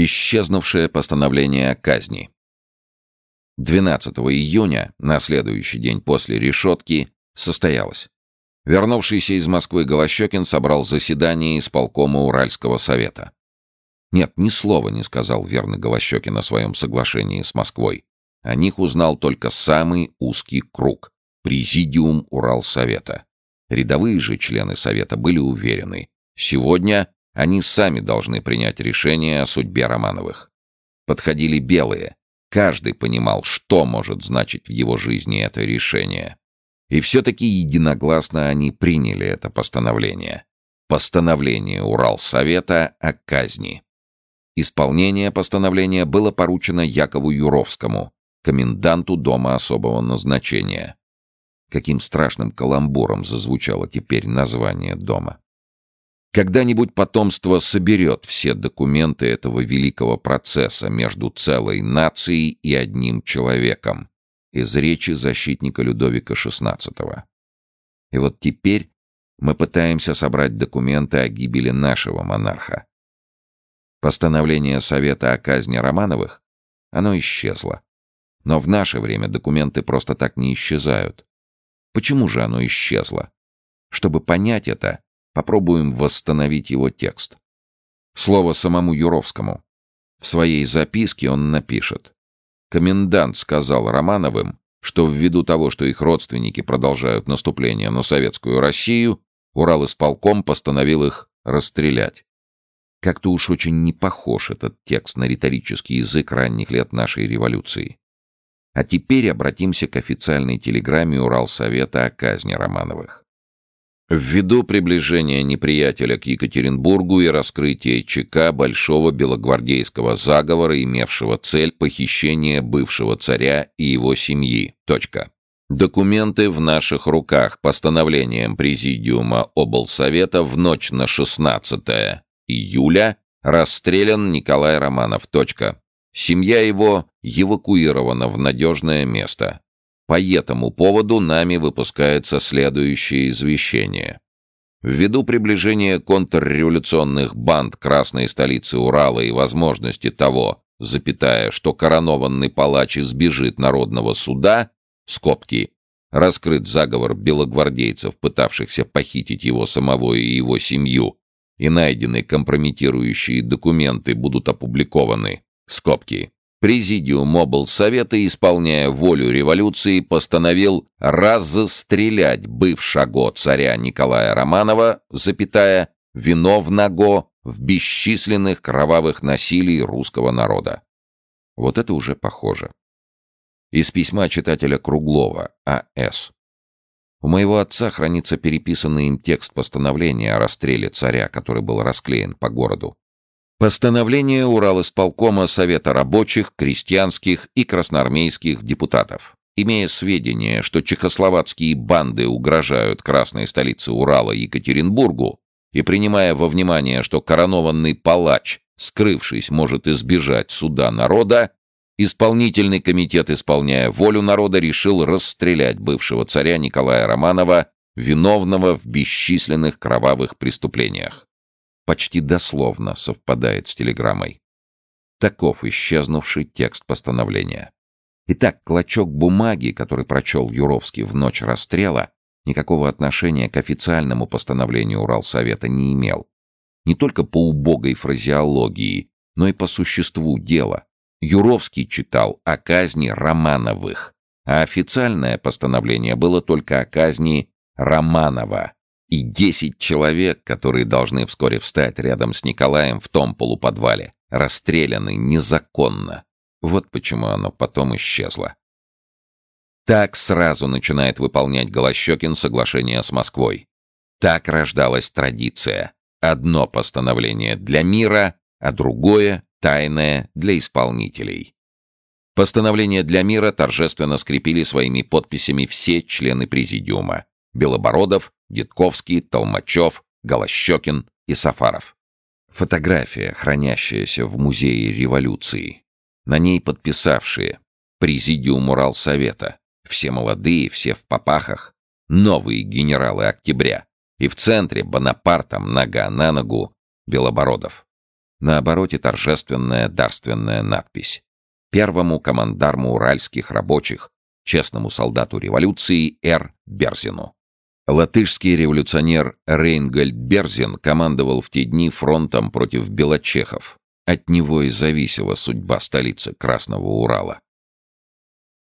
Исчезнувшее постановление о казни. 12 июня, на следующий день после решетки, состоялось. Вернувшийся из Москвы Голощекин собрал заседание исполкома Уральского совета. Нет, ни слова не сказал верный Голощекин о своем соглашении с Москвой. О них узнал только самый узкий круг — Президиум Уралсовета. Рядовые же члены Совета были уверены. Сегодня они сами должны принять решение о судьбе Романовых. Подходили белые. Каждый понимал, что может значить в его жизни это решение. И все-таки единогласно они приняли это постановление. Постановление Уралсовета о казни. Исполнение постановления было поручено Якову Юровскому, коменданту Дома особого назначения. Каким страшным каламбуром зазвучало теперь название дома. Когда-нибудь потомство соберет все документы этого великого процесса между целой нацией и одним человеком из речи защитника Людовика XVI. И вот теперь мы пытаемся собрать документы о гибели нашего монарха. Постановление Совета о казни Романовых, оно исчезло. Но в наше время документы просто так не исчезают. Почему же оно исчезло? Чтобы понять это, Попробуем восстановить его текст. Слово самому Юровскому. В своей записке он напишет. Комендант сказал Романовым, что ввиду того, что их родственники продолжают наступление на советскую Россию, Урал исполком постановил их расстрелять. Как-то уж очень не похож этот текст на риторический язык ранних лет нашей революции. А теперь обратимся к официальной телеграмме Уралсовета о казни Романовых. Ввиду приближения неприятеля к Екатеринбургу и раскрытия ЧК большого белогвардейского заговора, имевшего цель похищения бывшего царя и его семьи. Точка. Документы в наших руках. Постановлением Президиума облсовета в ночь на 16 июля расстрелян Николай Романов. Точка. Семья его эвакуирована в надежное место. По этому поводу нами выпускается следующее извещение. Ввиду приближения контрреволюционных банд красной столицы Урала и возможности того, запятая, что коронованный палач избежит народного суда, скобки, раскрыт заговор белогвардейцев, пытавшихся похитить его самого и его семью, и найдены компрометирующие документы будут опубликованы, скобки, Президиум облсовета, исполняя волю революции, постановил разострелять бывшего царя Николая Романова, запятая, виновного в бесчисленных кровавых насилий русского народа. Вот это уже похоже. Из письма читателя Круглова, А.С. У моего отца хранится переписанный им текст постановления о расстреле царя, который был расклеен по городу. Постановление Уралисполкома Совета рабочих, крестьянских и красноармейских депутатов. Имея сведения, что чехословацкие банды угрожают красной столице Урала Екатеринбургу, и принимая во внимание, что коронованный палач, скрывшись, может избежать суда народа, исполнительный комитет, исполняя волю народа, решил расстрелять бывшего царя Николая Романова, виновного в бесчисленных кровавых преступлениях почти дословно совпадает с телеграммой. Таков исчезнувший текст постановления. Итак, клочок бумаги, который прочел Юровский в ночь расстрела, никакого отношения к официальному постановлению Уралсовета не имел. Не только по убогой фразеологии, но и по существу дела. Юровский читал о казни Романовых, а официальное постановление было только о казни Романова и десять человек, которые должны вскоре встать рядом с Николаем в том полуподвале, расстреляны незаконно. Вот почему оно потом исчезло. Так сразу начинает выполнять Голощекин соглашение с Москвой. Так рождалась традиция. Одно постановление для мира, а другое — тайное для исполнителей. Постановление для мира торжественно скрепили своими подписями все члены Президиума. Белобородов, Дедковский, Толмачев, Голощекин и Сафаров. Фотография, хранящаяся в Музее революции. На ней подписавшие Президиум Уралсовета, все молодые, все в попахах, новые генералы октября. И в центре Бонапартом, нога на ногу, Белобородов. На обороте торжественная дарственная надпись. Первому командарму уральских рабочих, честному солдату революции Р. Берзину. Латышский революционер Рейнгольд Берзин командовал в те дни фронтом против белочехов. От него и зависела судьба столицы Красного Урала.